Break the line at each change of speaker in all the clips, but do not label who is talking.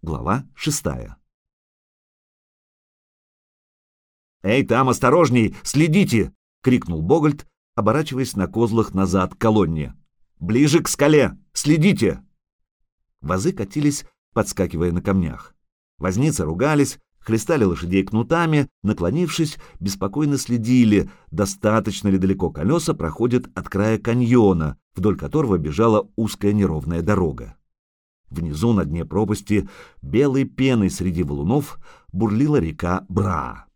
Глава шестая. «Эй, там, осторожней! Следите!» — крикнул Богольд, оборачиваясь на козлах назад к колонне. «Ближе к скале! Следите!» Вазы катились, подскакивая на камнях. Возницы ругались, хлестали лошадей кнутами, наклонившись, беспокойно следили, достаточно ли далеко колеса проходят от края каньона, вдоль которого бежала узкая неровная дорога. Внизу, на дне пропасти, белой пеной среди валунов бурлила река Бра.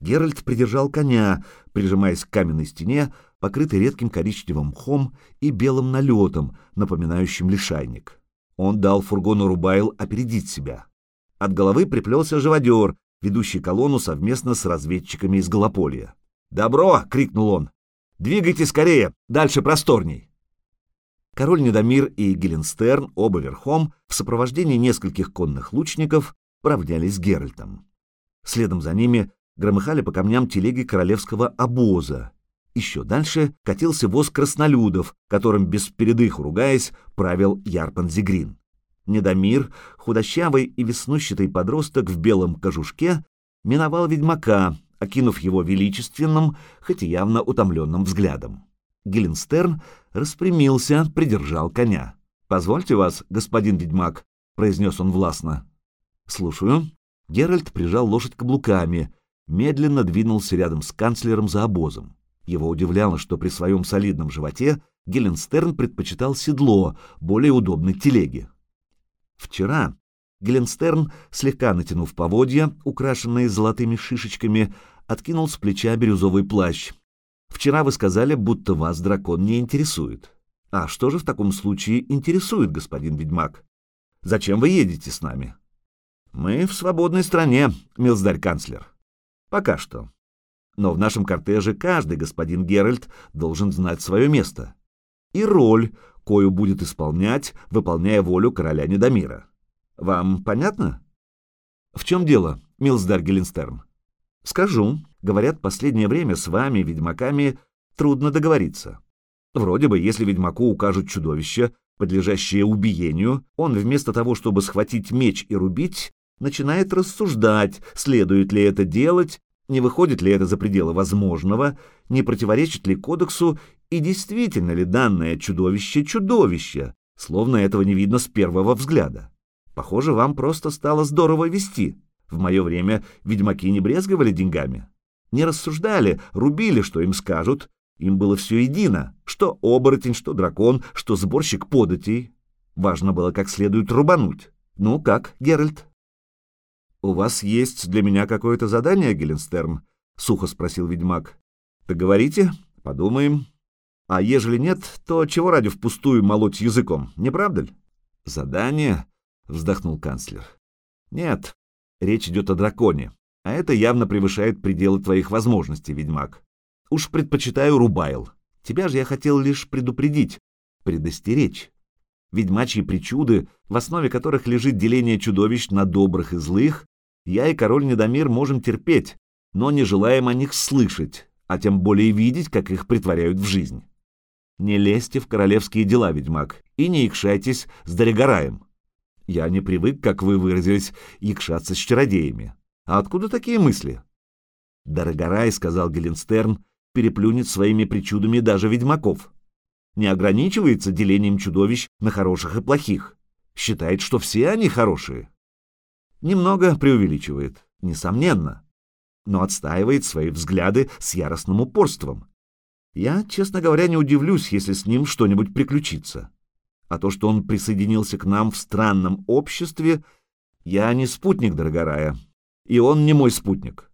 Геральт придержал коня, прижимаясь к каменной стене, покрытой редким коричневым мхом и белым налетом, напоминающим лишайник. Он дал фургону Рубайл опередить себя. От головы приплелся живодер, ведущий колонну совместно с разведчиками из Голополья. «Добро!» — крикнул он. «Двигайте скорее! Дальше просторней!» Король Недомир и Геленстерн, оба верхом, в сопровождении нескольких конных лучников, поравнялись с Геральтом. Следом за ними громыхали по камням телеги королевского обоза. Еще дальше катился воз краснолюдов, которым без передыху ругаясь правил Ярпан Зигрин. Недомир, худощавый и веснущатый подросток в белом кожушке, миновал ведьмака, окинув его величественным, хоть и явно утомленным взглядом. Геленстерн распрямился, придержал коня. «Позвольте вас, господин ведьмак», — произнес он властно. «Слушаю». Геральт прижал лошадь каблуками, медленно двинулся рядом с канцлером за обозом. Его удивляло, что при своем солидном животе Геленстерн предпочитал седло, более удобной телеги. Вчера Геленстерн, слегка натянув поводья, украшенные золотыми шишечками, откинул с плеча бирюзовый плащ. «Вчера вы сказали, будто вас дракон не интересует. А что же в таком случае интересует, господин ведьмак? Зачем вы едете с нами?» «Мы в свободной стране, милздарь-канцлер. Пока что. Но в нашем кортеже каждый господин Геральт должен знать свое место. И роль, кою будет исполнять, выполняя волю короля Недомира. Вам понятно? В чем дело, Милсдар Геленстерн? Скажу. Говорят, последнее время с вами, ведьмаками, трудно договориться. Вроде бы, если ведьмаку укажут чудовище, подлежащее убиению, он вместо того, чтобы схватить меч и рубить, начинает рассуждать, следует ли это делать, не выходит ли это за пределы возможного, не противоречит ли кодексу и действительно ли данное чудовище чудовище, словно этого не видно с первого взгляда. Похоже, вам просто стало здорово вести. В мое время ведьмаки не брезговали деньгами. Не рассуждали, рубили, что им скажут. Им было все едино, что оборотень, что дракон, что сборщик податей. Важно было как следует рубануть. Ну как, Геральт? «У вас есть для меня какое-то задание, Геленстерн?» — сухо спросил ведьмак. «Так говорите, подумаем». А ежели нет, то чего ради впустую молоть языком, не правда ли? Задание, вздохнул канцлер. Нет, речь идет о драконе, а это явно превышает пределы твоих возможностей, ведьмак. Уж предпочитаю Рубайл. Тебя же я хотел лишь предупредить, предостеречь. Ведьмачьи причуды, в основе которых лежит деление чудовищ на добрых и злых, я и король Недомир можем терпеть, но не желаем о них слышать, а тем более видеть, как их притворяют в жизнь. Не лезьте в королевские дела, ведьмак, и не икшайтесь с Дорогораем. Я не привык, как вы выразились, икшаться с чародеями. А откуда такие мысли? Дорогорай, — сказал Геленстерн, — переплюнет своими причудами даже ведьмаков. Не ограничивается делением чудовищ на хороших и плохих. Считает, что все они хорошие. Немного преувеличивает, несомненно, но отстаивает свои взгляды с яростным упорством. Я, честно говоря, не удивлюсь, если с ним что-нибудь приключится. А то, что он присоединился к нам в странном обществе, я не спутник, дорогорая, и он не мой спутник.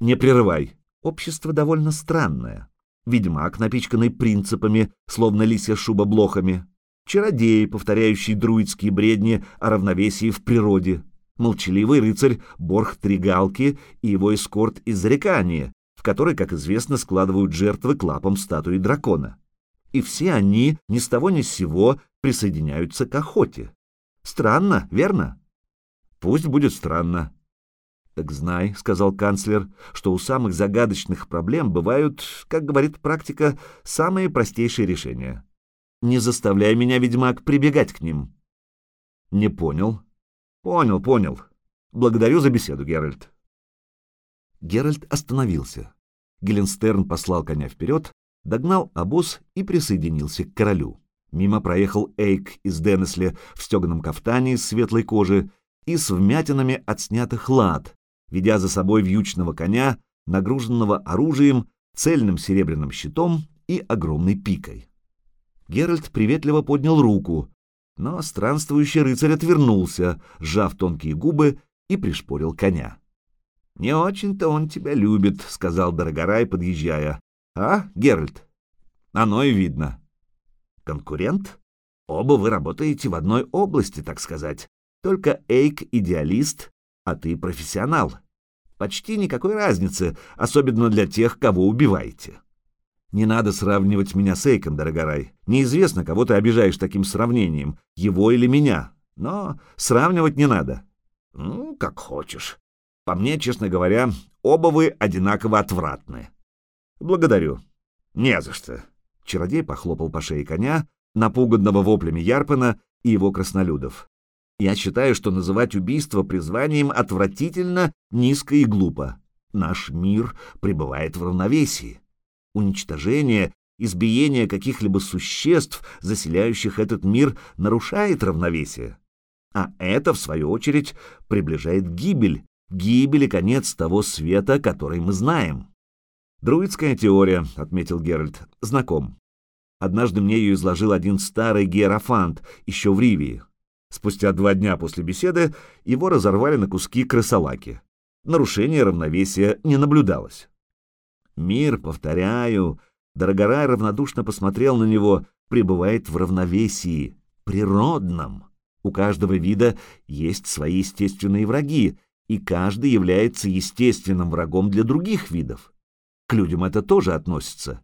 Не прерывай. Общество довольно странное. Ведьмак, напичканный принципами, словно лисья шуба блохами. Чародей, повторяющий друидские бредни о равновесии в природе. Молчаливый рыцарь Борх Тригалки и его эскорт из Зарекания, которой, как известно, складывают жертвы к лапам статуи дракона. И все они ни с того ни с сего присоединяются к охоте. Странно, верно? Пусть будет странно. Так знай, — сказал канцлер, — что у самых загадочных проблем бывают, как говорит практика, самые простейшие решения. Не заставляй меня, ведьмак, прибегать к ним. Не понял. Понял, понял. Благодарю за беседу, Геральт. Геральт остановился. Геленстерн послал коня вперед, догнал обоз и присоединился к королю. Мимо проехал Эйк из Денесли в стеганом кафтане из светлой кожи и с вмятинами от снятых лад, ведя за собой вьючного коня, нагруженного оружием, цельным серебряным щитом и огромной пикой. Геральт приветливо поднял руку, но странствующий рыцарь отвернулся, сжав тонкие губы и пришпорил коня. «Не очень-то он тебя любит», — сказал Дорогорай, подъезжая. «А, Геральт?» «Оно и видно». «Конкурент? Оба вы работаете в одной области, так сказать. Только Эйк — идеалист, а ты профессионал. Почти никакой разницы, особенно для тех, кого убиваете». «Не надо сравнивать меня с Эйком, Дорогорай. Неизвестно, кого ты обижаешь таким сравнением, его или меня. Но сравнивать не надо». «Ну, как хочешь. По мне, честно говоря, оба вы одинаково отвратны. Благодарю. Не за что. Чародей похлопал по шее коня, напуганного воплями Ярпена и его краснолюдов. Я считаю, что называть убийство призванием отвратительно, низко и глупо. Наш мир пребывает в равновесии. Уничтожение, избиение каких-либо существ, заселяющих этот мир, нарушает равновесие. А это, в свою очередь, приближает гибель, гибель и конец того света, который мы знаем. «Друидская теория», — отметил Геральт, — «знаком. Однажды мне ее изложил один старый герофант, еще в Ривии. Спустя два дня после беседы его разорвали на куски крысолаки. Нарушения равновесия не наблюдалось. Мир, повторяю, Дорогорай равнодушно посмотрел на него, пребывает в равновесии, природном. У каждого вида есть свои естественные враги, и каждый является естественным врагом для других видов. К людям это тоже относится.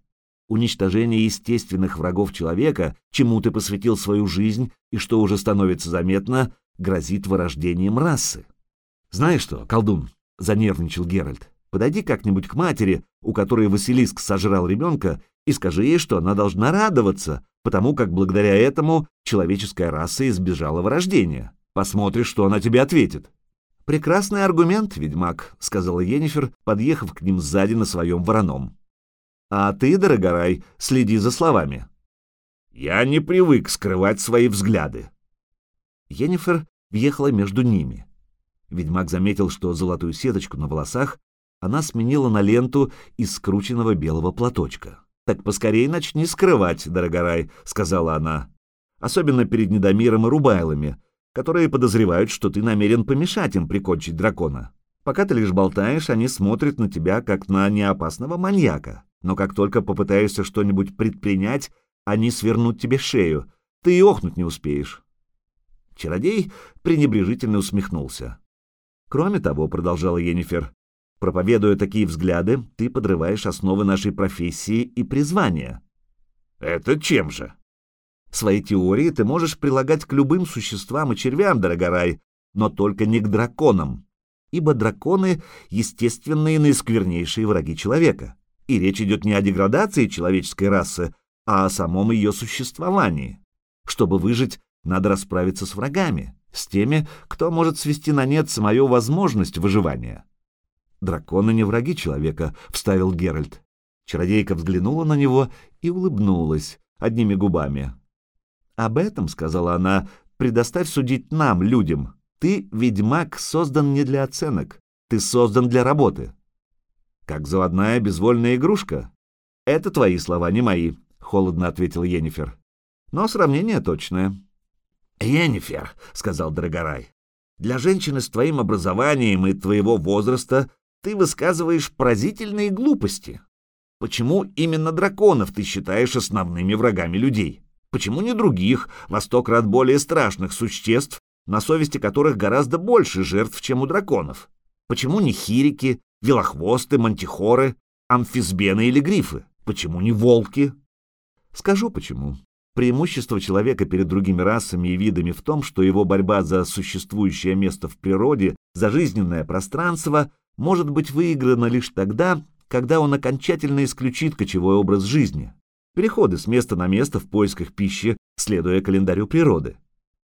Уничтожение естественных врагов человека, чему ты посвятил свою жизнь и что уже становится заметно, грозит вырождением расы. «Знаешь что, колдун?» — занервничал Геральт. «Подойди как-нибудь к матери, у которой Василиск сожрал ребенка, и скажи ей, что она должна радоваться, потому как благодаря этому человеческая раса избежала вырождения. Посмотришь, что она тебе ответит». «Прекрасный аргумент, ведьмак», — сказала Енифер, подъехав к ним сзади на своем вороном. «А ты, Дорогорай, следи за словами». «Я не привык скрывать свои взгляды». Енифер въехала между ними. Ведьмак заметил, что золотую сеточку на волосах она сменила на ленту из скрученного белого платочка. «Так поскорей начни скрывать, Дорогорай», — сказала она. «Особенно перед Недомиром и Рубайлами, которые подозревают, что ты намерен помешать им прикончить дракона. Пока ты лишь болтаешь, они смотрят на тебя как на неопасного маньяка. Но как только попытаешься что-нибудь предпринять, они свернут тебе шею. Ты и охнуть не успеешь. Чародей пренебрежительно усмехнулся. Кроме того, продолжала Енифер, проповедуя такие взгляды, ты подрываешь основы нашей профессии и призвания. Это чем же? Свои теории ты можешь прилагать к любым существам и червям, Дорогорай, но только не к драконам, ибо драконы — естественные наисквернейшие враги человека. И речь идет не о деградации человеческой расы, а о самом ее существовании. Чтобы выжить, надо расправиться с врагами, с теми, кто может свести на нет самую возможность выживания. «Драконы не враги человека», — вставил Геральт. Чародейка взглянула на него и улыбнулась одними губами. «Об этом, — сказала она, — предоставь судить нам, людям. Ты, ведьмак, создан не для оценок. Ты создан для работы». «Как заводная безвольная игрушка?» «Это твои слова, не мои», — холодно ответил Енифер. «Но сравнение точное». «Енифер», — сказал Драгорай, — «для женщины с твоим образованием и твоего возраста ты высказываешь поразительные глупости. Почему именно драконов ты считаешь основными врагами людей?» Почему не других, во сто крат более страшных существ, на совести которых гораздо больше жертв, чем у драконов? Почему не хирики, велохвосты, мантихоры, амфисбены или грифы? Почему не волки? Скажу почему. Преимущество человека перед другими расами и видами в том, что его борьба за существующее место в природе, за жизненное пространство, может быть выиграна лишь тогда, когда он окончательно исключит кочевой образ жизни, переходы с места на место в поисках пищи, следуя календарю природы.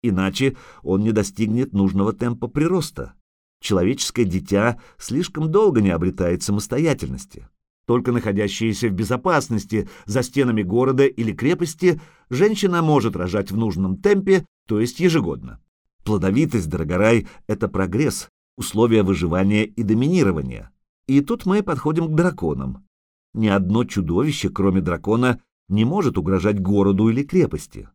иначе он не достигнет нужного темпа прироста. Человеческое дитя слишком долго не обретает самостоятельности. Только находящаяся в безопасности за стенами города или крепости, женщина может рожать в нужном темпе, то есть ежегодно. Плодовитость, Дорогорай, — это прогресс, условия выживания и доминирования. И тут мы подходим к драконам. Ни одно чудовище, кроме дракона, не может угрожать городу или крепости.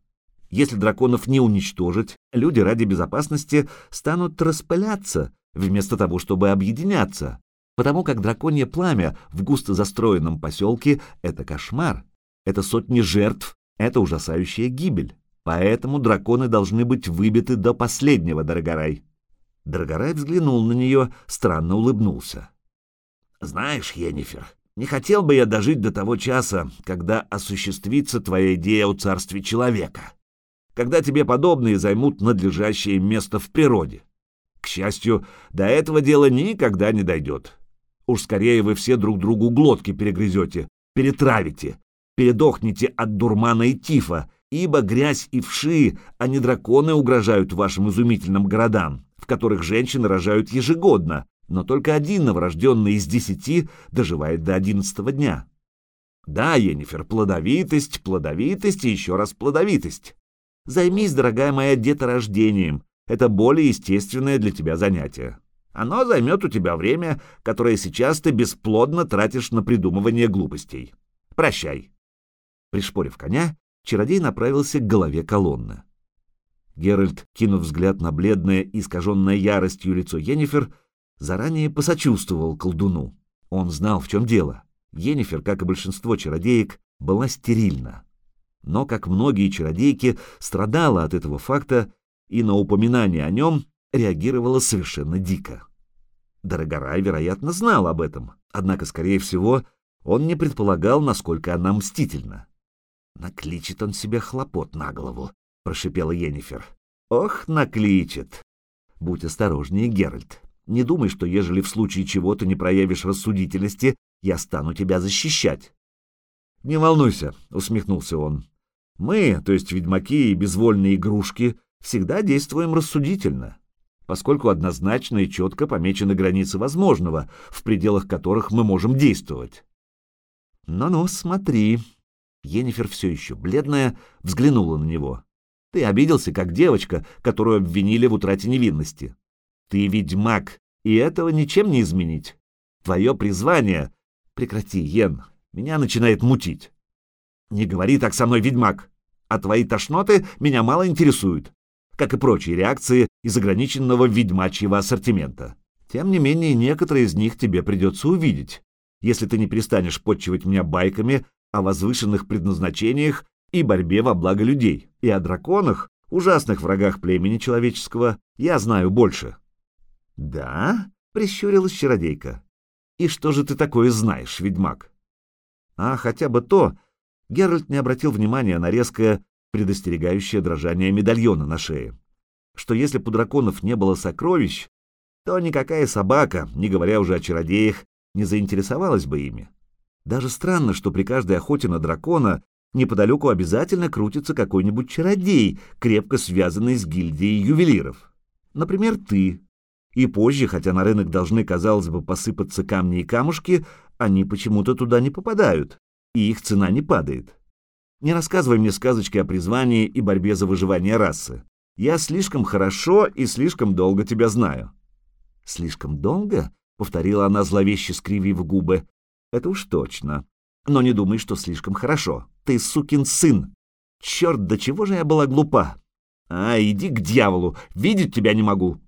Если драконов не уничтожить, люди ради безопасности станут распыляться, вместо того, чтобы объединяться, потому как драконье пламя в густо застроенном поселке — это кошмар, это сотни жертв, это ужасающая гибель. Поэтому драконы должны быть выбиты до последнего, Дорогорай. Дорогорай взглянул на нее, странно улыбнулся. «Знаешь, Енифер, не хотел бы я дожить до того часа, когда осуществится твоя идея о царстве человека, когда тебе подобные займут надлежащее место в природе. К счастью, до этого дела никогда не дойдет. Уж скорее вы все друг другу глотки перегрызете, перетравите, передохнете от дурмана и тифа, ибо грязь и вши, а не драконы угрожают вашим изумительным городам, в которых женщины рожают ежегодно, но только один новорожденный из десяти доживает до одиннадцатого дня. Да, Енифер, плодовитость, плодовитость и еще раз плодовитость. Займись, дорогая моя, деторождением, это более естественное для тебя занятие. Оно займет у тебя время, которое сейчас ты бесплодно тратишь на придумывание глупостей. Прощай. Пришпорив коня, чародей направился к голове колонны. Геральт, кинув взгляд на бледное, искаженное яростью лицо Йеннифер, заранее посочувствовал колдуну. Он знал, в чем дело. Йеннифер, как и большинство чародеек, была стерильна. Но, как многие чародейки, страдала от этого факта и на упоминание о нем реагировала совершенно дико. Дорогорай, вероятно, знал об этом, однако, скорее всего, он не предполагал, насколько она мстительна. «Накличет он себе хлопот на голову», — прошипела Енифер. «Ох, накличет!» «Будь осторожнее, Геральт. Не думай, что ежели в случае чего ты не проявишь рассудительности, я стану тебя защищать». «Не волнуйся», — усмехнулся он. «Мы, то есть ведьмаки и безвольные игрушки, всегда действуем рассудительно, поскольку однозначно и четко помечены границы возможного, в пределах которых мы можем действовать. «Ну-ну, смотри». Енифер все еще бледная взглянула на него. «Ты обиделся, как девочка, которую обвинили в утрате невинности. Ты ведьмак, и этого ничем не изменить. Твое призвание... Прекрати, Йен, меня начинает мутить. Не говори так со мной, ведьмак, а твои тошноты меня мало интересуют как и прочие реакции из ограниченного ведьмачьего ассортимента. Тем не менее, некоторые из них тебе придется увидеть, если ты не перестанешь подчивать меня байками о возвышенных предназначениях и борьбе во благо людей, и о драконах, ужасных врагах племени человеческого, я знаю больше. «Да?» — прищурилась чародейка. «И что же ты такое знаешь, ведьмак?» А хотя бы то, Геральт не обратил внимания на резкое предостерегающее дрожание медальона на шее, что если у драконов не было сокровищ, то никакая собака, не говоря уже о чародеях, не заинтересовалась бы ими. Даже странно, что при каждой охоте на дракона неподалеку обязательно крутится какой-нибудь чародей, крепко связанный с гильдией ювелиров. Например, ты. И позже, хотя на рынок должны, казалось бы, посыпаться камни и камушки, они почему-то туда не попадают, и их цена не падает. Не рассказывай мне сказочки о призвании и борьбе за выживание расы. Я слишком хорошо и слишком долго тебя знаю». «Слишком долго?» — повторила она, зловеще скривив губы. «Это уж точно. Но не думай, что слишком хорошо. Ты сукин сын. Черт, до чего же я была глупа? А, иди к дьяволу, видеть тебя не могу».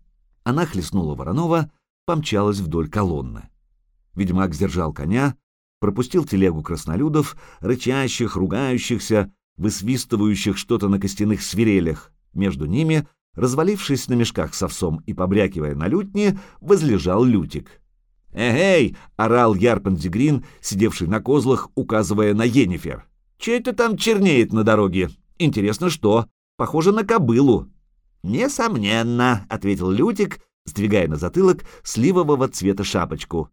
Она хлестнула Воронова, помчалась вдоль колонны. Ведьмак сдержал коня, пропустил телегу краснолюдов, рычащих, ругающихся, высвистывающих что-то на костяных свирелях. Между ними, развалившись на мешках с овсом и побрякивая на лютне, возлежал Лютик. «Эй!» — орал Ярпен сидевший на козлах, указывая на Енифер. «Че это там чернеет на дороге? Интересно, что? Похоже на кобылу». «Несомненно», — ответил Лютик, сдвигая на затылок сливового цвета шапочку.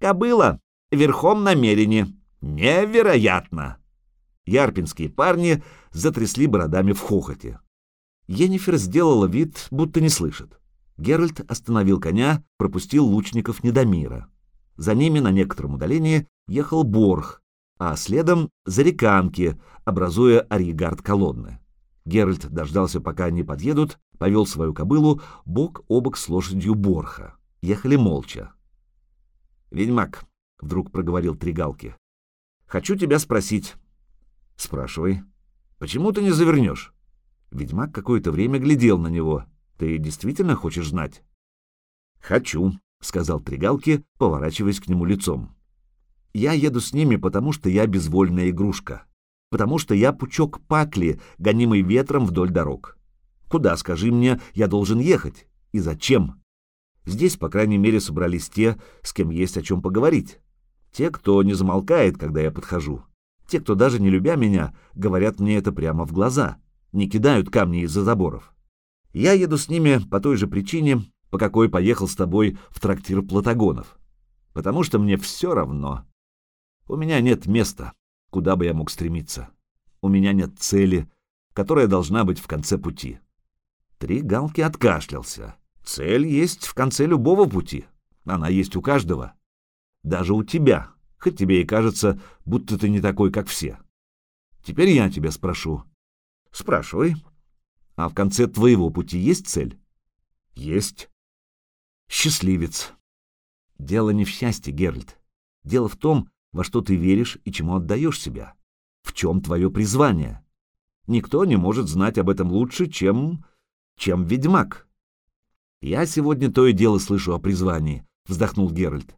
«Кобыла, верхом на. Невероятно!» Ярпинские парни затрясли бородами в хохоте. Енифер сделала вид, будто не слышит. Геральт остановил коня, пропустил лучников Недомира. За ними на некотором удалении ехал Борх, а следом — зареканки, образуя арьегард колонны. Геральт дождался, пока они подъедут, повел свою кобылу бок о бок с лошадью Борха. Ехали молча. «Ведьмак», — вдруг проговорил Тригалки, — «хочу тебя спросить». «Спрашивай. Почему ты не завернешь?» Ведьмак какое-то время глядел на него. «Ты действительно хочешь знать?» «Хочу», — сказал Тригалки, поворачиваясь к нему лицом. «Я еду с ними, потому что я безвольная игрушка, потому что я пучок пакли, гонимый ветром вдоль дорог. Куда, скажи мне, я должен ехать? И зачем?» Здесь, по крайней мере, собрались те, с кем есть о чем поговорить. Те, кто не замолкает, когда я подхожу. Те, кто даже не любя меня, говорят мне это прямо в глаза, не кидают камни из-за заборов. Я еду с ними по той же причине, по какой поехал с тобой в трактир Платагонов. Потому что мне все равно. У меня нет места, куда бы я мог стремиться. У меня нет цели, которая должна быть в конце пути. Три галки откашлялся. Цель есть в конце любого пути. Она есть у каждого. Даже у тебя, хоть тебе и кажется, будто ты не такой, как все. Теперь я тебя спрошу. Спрашивай. А в конце твоего пути есть цель? Есть. Счастливец. Дело не в счастье, Геральт. Дело в том, во что ты веришь и чему отдаешь себя. В чем твое призвание. Никто не может знать об этом лучше, чем... чем ведьмак. «Я сегодня то и дело слышу о призвании», — вздохнул Геральт.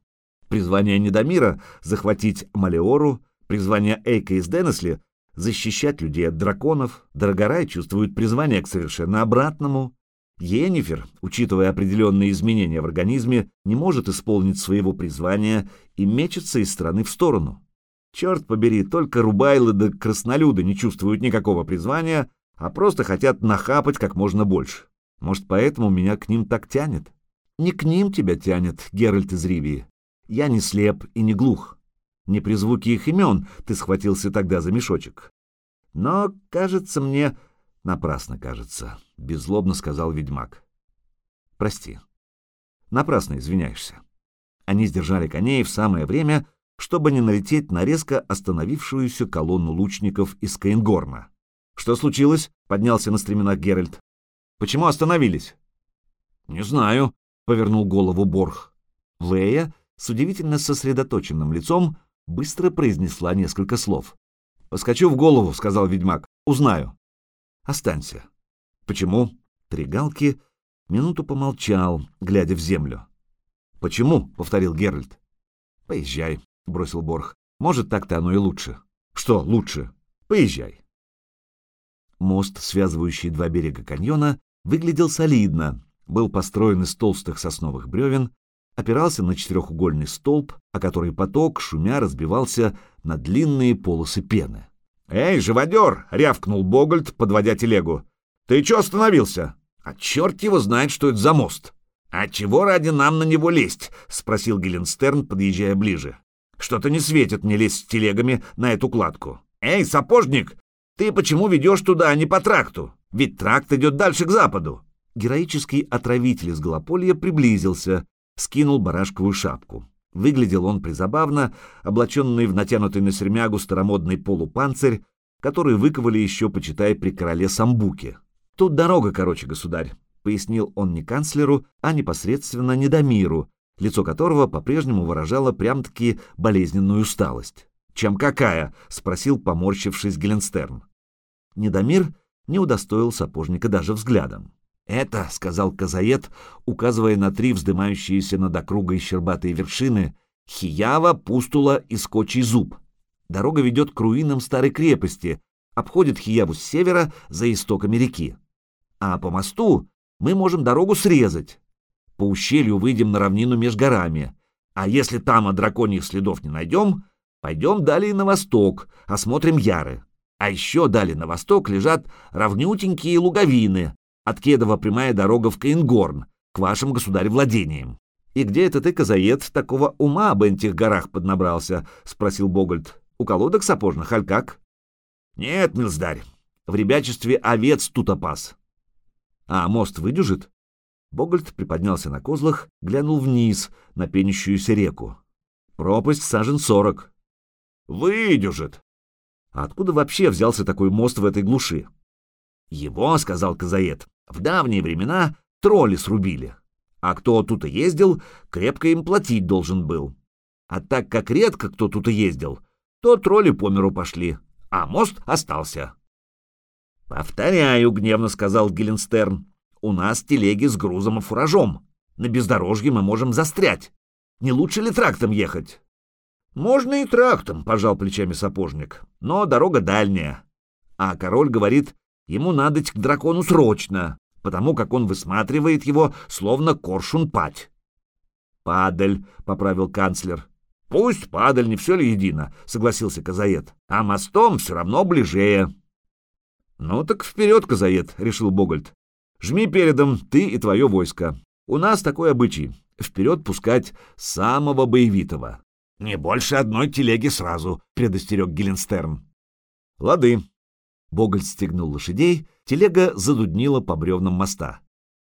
«Призвание Недомира — захватить Малеору, призвание Эйка из Денесли — защищать людей от драконов, Дорогорай чувствует призвание к совершенно обратному. Енифер, учитывая определенные изменения в организме, не может исполнить своего призвания и мечется из стороны в сторону. Черт побери, только рубайлы да краснолюды не чувствуют никакого призвания, а просто хотят нахапать как можно больше. Может, поэтому меня к ним так тянет? Не к ним тебя тянет, Геральт из Ривии. Я не слеп и не глух. Не при звуке их имен ты схватился тогда за мешочек. Но, кажется мне... Напрасно, кажется, — беззлобно сказал ведьмак. Прости. Напрасно извиняешься. Они сдержали коней в самое время, чтобы не налететь на резко остановившуюся колонну лучников из Каингорна. «Что случилось?» — поднялся на стременах Геральт. Почему остановились?» «Не знаю», — повернул голову Борх. Лея с удивительно сосредоточенным лицом быстро произнесла несколько слов. «Поскочу в голову», — сказал ведьмак. «Узнаю». «Останься». «Почему?» Тригалки минуту помолчал, глядя в землю. «Почему?» — повторил Геральт. «Поезжай», — бросил Борх. «Может, так-то оно и лучше». «Что лучше?» «Поезжай». Мост, связывающий два берега каньона, выглядел солидно, был построен из толстых сосновых бревен, опирался на четырехугольный столб, о который поток, шумя, разбивался на длинные полосы пены. «Эй, живодер!» — рявкнул Богольд, подводя телегу. «Ты чё остановился?» «А черт его знает, что это за мост!» «А чего ради нам на него лезть?» — спросил Геленстерн, подъезжая ближе. «Что-то не светит мне лезть с телегами на эту кладку. Эй, сапожник, ты почему ведешь туда, а не по тракту? Ведь тракт идет дальше к западу. Героический отравитель из Голополья приблизился, скинул барашковую шапку. Выглядел он призабавно, облаченный в натянутый на сермягу старомодный полупанцирь, который выковали еще, почитай, при короле Самбуке. «Тут дорога, короче, государь», — пояснил он не канцлеру, а непосредственно Недомиру, лицо которого по-прежнему выражало прям-таки болезненную усталость. «Чем какая?» — спросил, поморщившись Геленстерн. Недомир не удостоил сапожника даже взглядом. «Это», — сказал Казаед, указывая на три вздымающиеся над округой щербатые вершины, Хиява, Пустула и Скотчий Зуб. Дорога ведет к руинам старой крепости, обходит Хияву с севера за истоками реки. А по мосту мы можем дорогу срезать. По ущелью выйдем на равнину меж горами, а если там от драконьих следов не найдем, пойдем далее на восток, осмотрим Яры. А еще далее на восток лежат равнютенькие луговины, от Кедова прямая дорога в Каингорн, к вашим государевладениям. «И где это ты, такого ума об этих горах поднабрался?» — спросил Богольд. «У колодок сапожных, аль как?» «Нет, милздарь, в ребячестве овец тут опас». А мост выдержит? Богольд приподнялся на козлах, глянул вниз на пенящуюся реку. Пропасть сажен сорок. Выдержит. А откуда вообще взялся такой мост в этой глуши? Его, — сказал Казаед, — в давние времена тролли срубили. А кто тут и ездил, крепко им платить должен был. А так как редко кто тут и ездил, то тролли по миру пошли, а мост остался. «Повторяю», — гневно сказал Геленстерн, — «у нас телеги с грузом и фуражом. На бездорожье мы можем застрять. Не лучше ли трактом ехать?» «Можно и трактом», — пожал плечами сапожник, — «но дорога дальняя. А король говорит, ему надо к дракону срочно, потому как он высматривает его, словно коршун пать». «Падаль», — поправил канцлер. «Пусть падаль, не все ли едино», — согласился Казаед. «А мостом все равно ближее». «Ну так вперед, Казаед», — решил Богольд. «Жми передом ты и твое войско. У нас такой обычай — вперед пускать самого боевитого». «Не больше одной телеги сразу», — предостерег Геленстерн. «Лады». Богольд стегнул лошадей, телега задуднила по бревнам моста.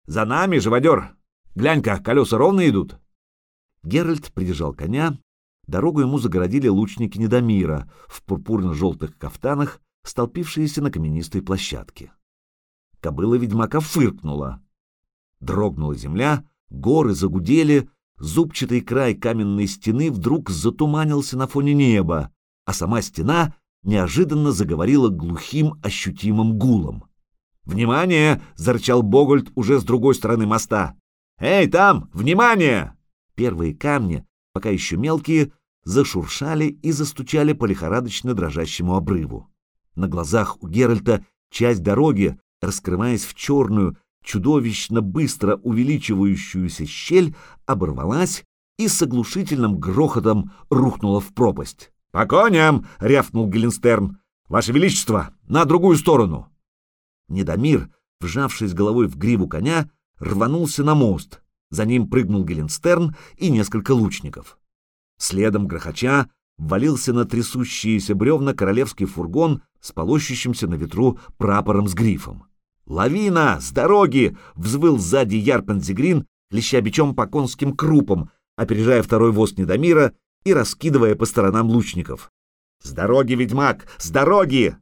«За нами, живодер! Глянь-ка, колеса ровно идут!» Геральт придержал коня. Дорогу ему загородили лучники Недомира в пурпурно-желтых кафтанах, столпившиеся на каменистой площадке. Кобыла ведьмака фыркнула. Дрогнула земля, горы загудели, зубчатый край каменной стены вдруг затуманился на фоне неба, а сама стена неожиданно заговорила глухим ощутимым гулом. «Внимание!» — зарычал Богольд уже с другой стороны моста. «Эй, там! Внимание!» Первые камни, пока еще мелкие, зашуршали и застучали по лихорадочно дрожащему обрыву. На глазах у Геральта часть дороги, раскрываясь в черную, чудовищно быстро увеличивающуюся щель, оборвалась и с оглушительным грохотом рухнула в пропасть. «По коням!» — рявкнул Геленстерн. «Ваше Величество, на другую сторону!» Недомир, вжавшись головой в гриву коня, рванулся на мост. За ним прыгнул Геленстерн и несколько лучников. Следом грохоча валился на трясущиеся бревна королевский фургон с полощущимся на ветру прапором с грифом. «Лавина! С дороги!» — взвыл сзади Ярпензигрин, леща бичом по конским крупам, опережая второй воз Недомира и раскидывая по сторонам лучников. «С дороги, ведьмак! С дороги!»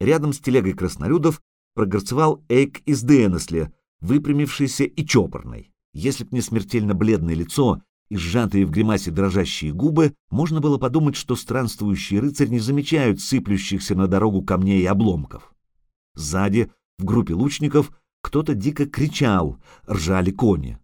Рядом с телегой краснолюдов прогорцевал Эйк из Денесли, выпрямившийся и чопорный. Если б не смертельно бледное лицо и сжатые в гримасе дрожащие губы, можно было подумать, что странствующий рыцарь не замечают сыплющихся на дорогу камней и обломков. Сзади, в группе лучников, кто-то дико кричал, ржали кони.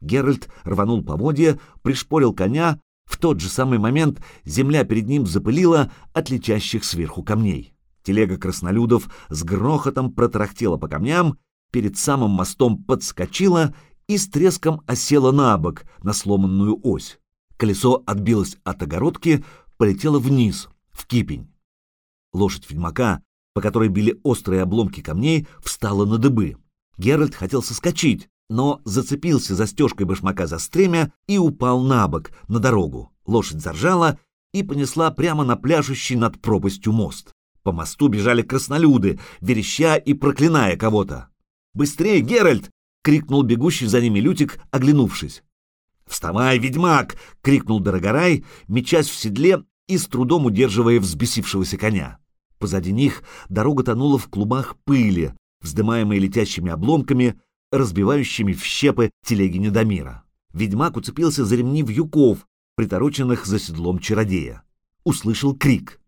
Геральт рванул поводья, пришпорил коня, в тот же самый момент земля перед ним запылила от летящих сверху камней. Телега краснолюдов с грохотом протарахтела по камням, перед самым мостом подскочила и с треском осела на бок, на сломанную ось. Колесо отбилось от огородки, полетело вниз, в кипень. Лошадь ведьмака, по которой били острые обломки камней, встала на дыбы. Геральт хотел соскочить, но зацепился застежкой башмака за стремя и упал на бок, на дорогу. Лошадь заржала и понесла прямо на пляжущий над пропастью мост. По мосту бежали краснолюды, вереща и проклиная кого-то. «Быстрее, Геральт! крикнул бегущий за ними Лютик, оглянувшись. «Вставай, ведьмак!» — крикнул Дорогорай, мечась в седле и с трудом удерживая взбесившегося коня. Позади них дорога тонула в клубах пыли, вздымаемой летящими обломками, разбивающими в щепы телеги Недомира. Ведьмак уцепился за ремни вьюков, притороченных за седлом чародея. Услышал крик.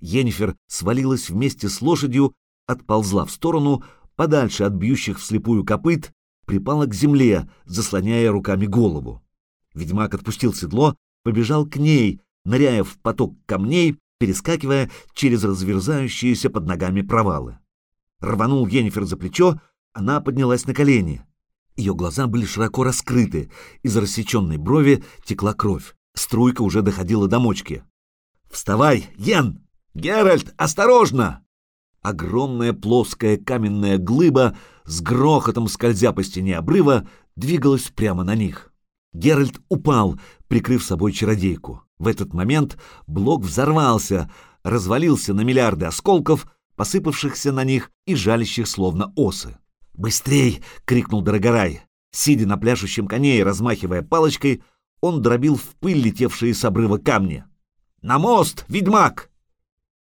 Енифер свалилась вместе с лошадью, отползла в сторону, подальше от бьющих вслепую копыт, припала к земле, заслоняя руками голову. Ведьмак отпустил седло, побежал к ней, ныряя в поток камней, перескакивая через разверзающиеся под ногами провалы. Рванул Енифер за плечо, она поднялась на колени. Ее глаза были широко раскрыты, из рассеченной брови текла кровь. Струйка уже доходила до мочки. «Вставай, Йен! Геральт, осторожно!» Огромная плоская каменная глыба с грохотом скользя по стене обрыва двигалась прямо на них. Геральт упал, прикрыв собой чародейку. В этот момент блок взорвался, развалился на миллиарды осколков, посыпавшихся на них и жалящих словно осы. «Быстрей!» — крикнул Дорогорай. Сидя на пляшущем коне и размахивая палочкой, он дробил в пыль летевшие с обрыва камни. «На мост, ведьмак!»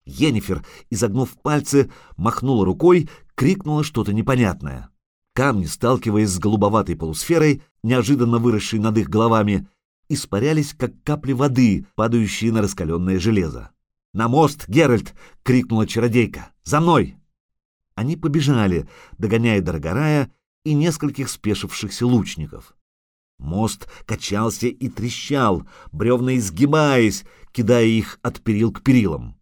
Енифер, изогнув пальцы, махнула рукой, крикнула что-то непонятное. Камни, сталкиваясь с голубоватой полусферой, неожиданно выросшей над их головами, испарялись, как капли воды, падающие на раскаленное железо. «На мост, Геральт!» — крикнула чародейка. «За мной!» Они побежали, догоняя Дорогорая и нескольких спешившихся лучников. Мост качался и трещал, бревна изгибаясь, кидая их от перил к перилам.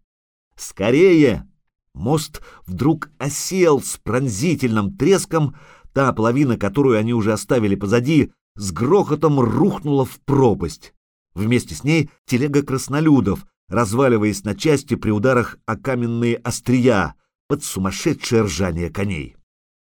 «Скорее!» Мост вдруг осел с пронзительным треском, та половина, которую они уже оставили позади, с грохотом рухнула в пропасть. Вместе с ней телега краснолюдов, разваливаясь на части при ударах о каменные острия под сумасшедшее ржание коней.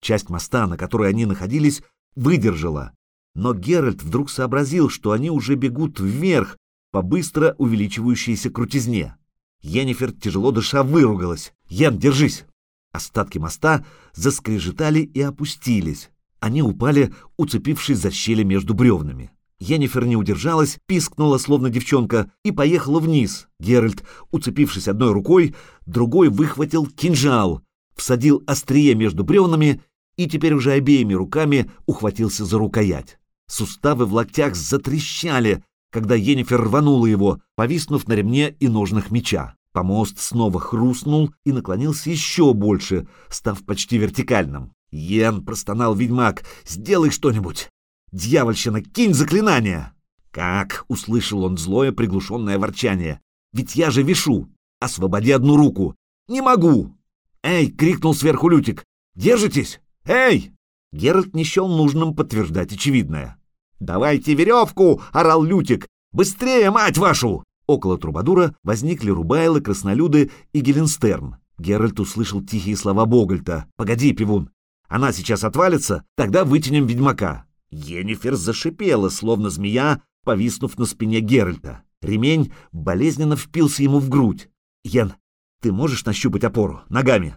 Часть моста, на которой они находились, выдержала, но Геральт вдруг сообразил, что они уже бегут вверх по быстро увеличивающейся крутизне. Йеннифер, тяжело дыша, выругалась. «Ян, держись!» Остатки моста заскрежетали и опустились. Они упали, уцепившись за щели между бревнами. Йеннифер не удержалась, пискнула, словно девчонка, и поехала вниз. Геральт, уцепившись одной рукой, другой выхватил кинжал, всадил острие между бревнами и теперь уже обеими руками ухватился за рукоять. Суставы в локтях затрещали, когда Йеннифер рванула его, повиснув на ремне и ножнах меча. Помост снова хрустнул и наклонился еще больше, став почти вертикальным. «Йен!» — простонал ведьмак. «Сделай что-нибудь! Дьявольщина, кинь заклинание!» «Как?» — услышал он злое приглушенное ворчание. «Ведь я же вешу! Освободи одну руку!» «Не могу!» «Эй!» — крикнул сверху Лютик. «Держитесь! Эй!» Геральт не счел нужным подтверждать очевидное. «Давайте веревку!» — орал Лютик. «Быстрее, мать вашу!» Около Трубадура возникли Рубайлы, Краснолюды и Геленстерн. Геральт услышал тихие слова Богольта. «Погоди, пивун, она сейчас отвалится, тогда вытянем ведьмака». Енифер зашипела, словно змея, повиснув на спине Геральта. Ремень болезненно впился ему в грудь. «Йен, ты можешь нащупать опору? Ногами?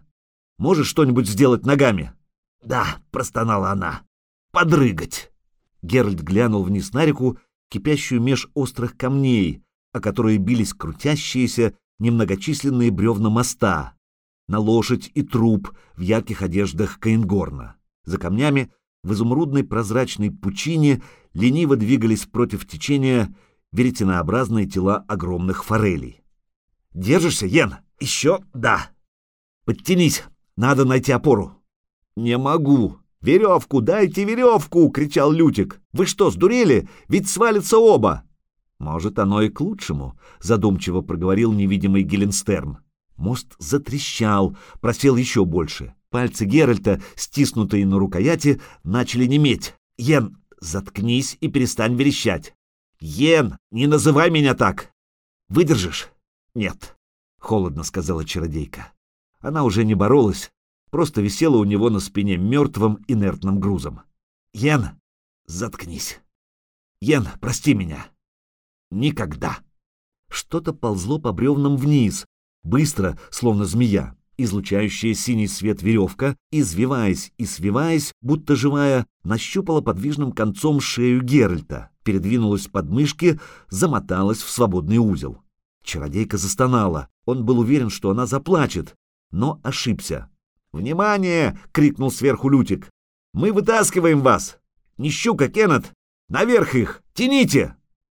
Можешь что-нибудь сделать ногами?» «Да», — простонала она. «Подрыгать». Геральт глянул вниз на реку, кипящую меж острых камней, о которые бились крутящиеся немногочисленные бревна моста, на лошадь и труп в ярких одеждах Каингорна. За камнями в изумрудной прозрачной пучине лениво двигались против течения веретенообразные тела огромных форелей. «Держишься, Йен? Еще? Да!» «Подтянись! Надо найти опору!» «Не могу!» «Веревку, дайте веревку!» — кричал Лютик. «Вы что, сдурели? Ведь свалятся оба!» «Может, оно и к лучшему», — задумчиво проговорил невидимый Геленстерн. Мост затрещал, просел еще больше. Пальцы Геральта, стиснутые на рукояти, начали неметь. «Йен, заткнись и перестань верещать!» «Йен, не называй меня так!» «Выдержишь?» «Нет», — холодно сказала чародейка. Она уже не боролась, просто висела у него на спине мертвым инертным грузом. «Йен, заткнись! Йен, прости меня!» «Никогда!» Что-то ползло по бревнам вниз, быстро, словно змея, излучающая синий свет веревка, извиваясь и свиваясь, будто живая, нащупала подвижным концом шею Геральта, передвинулась под мышки, замоталась в свободный узел. Чародейка застонала. Он был уверен, что она заплачет, но ошибся. «Внимание!» — крикнул сверху Лютик. «Мы вытаскиваем вас! Не щука, Кеннет! Наверх их! Тяните!»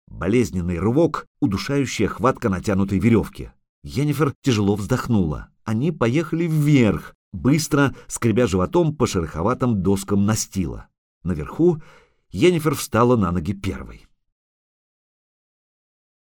Болезненный рывок, удушающая хватка натянутой веревки. Йеннифер тяжело вздохнула. Они поехали вверх, быстро скребя животом по шероховатым доскам настила. Наверху Йеннифер встала на ноги первой.